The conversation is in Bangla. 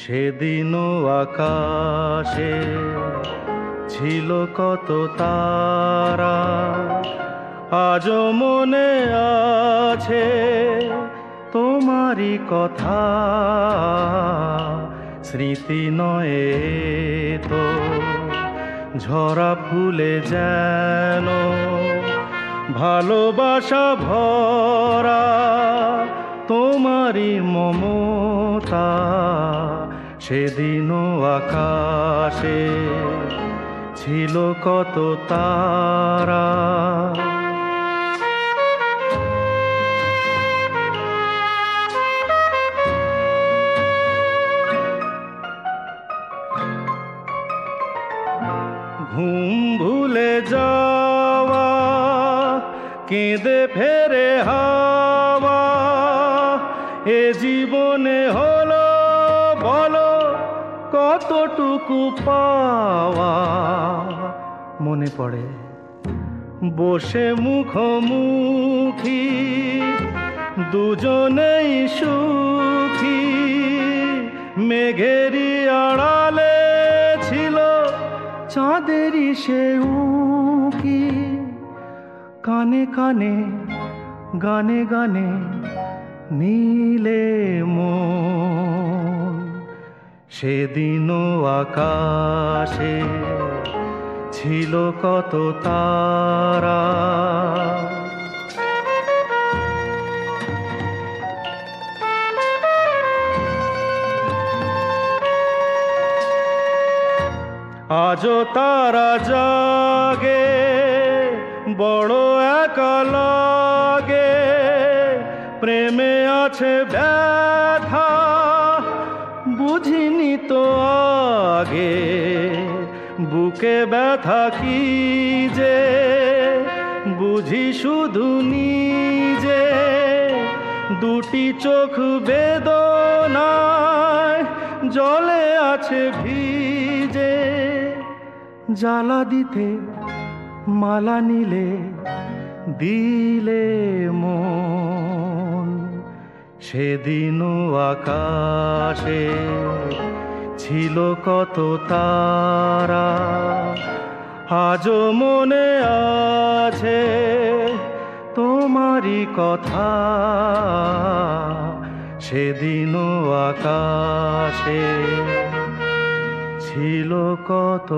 সেদিনও আকাশে ছিল কত তারা আজও মনে আছে তোমারই কথা, স্মৃতি নয়ে তো ঝরা ফুলে যেন ভালোবাসা ভরা, তোমারই মমতা সেদিনও আকাশে ছিল কত তারা। ঘুম ভুলে যাওয়া, কেঁদে ফেরে হাওয়া। এ জীবনে হলো, বলো, কতটুকু পাওয়া? মনে পড়ে, বসে মুখোমুখি, দুজনেই সুখী। মেঘেরি আড়ালে চাঁদেরই সে উকি। কানে কানে গানে গানে নীলে মন। সেদিনও আকাশে ছিল কত তারা। আজও তারা জাগে, বড় একা লাগে প্রেমে আছে ব্যথা, বুঝিনি তো আগে। বুকে ব্যথা কি যে, বুঝি শুধু নিজে। দুটি চোখ বেদনায় জলে আছে ভিজে। জ্বালা দিতে মালা নিলে দিলে মন। সেদিনও আকাশে ছিল কত তারা, আজও মনে আছে তোমারই কথা। সেদিনও আকাশে ছিল কত?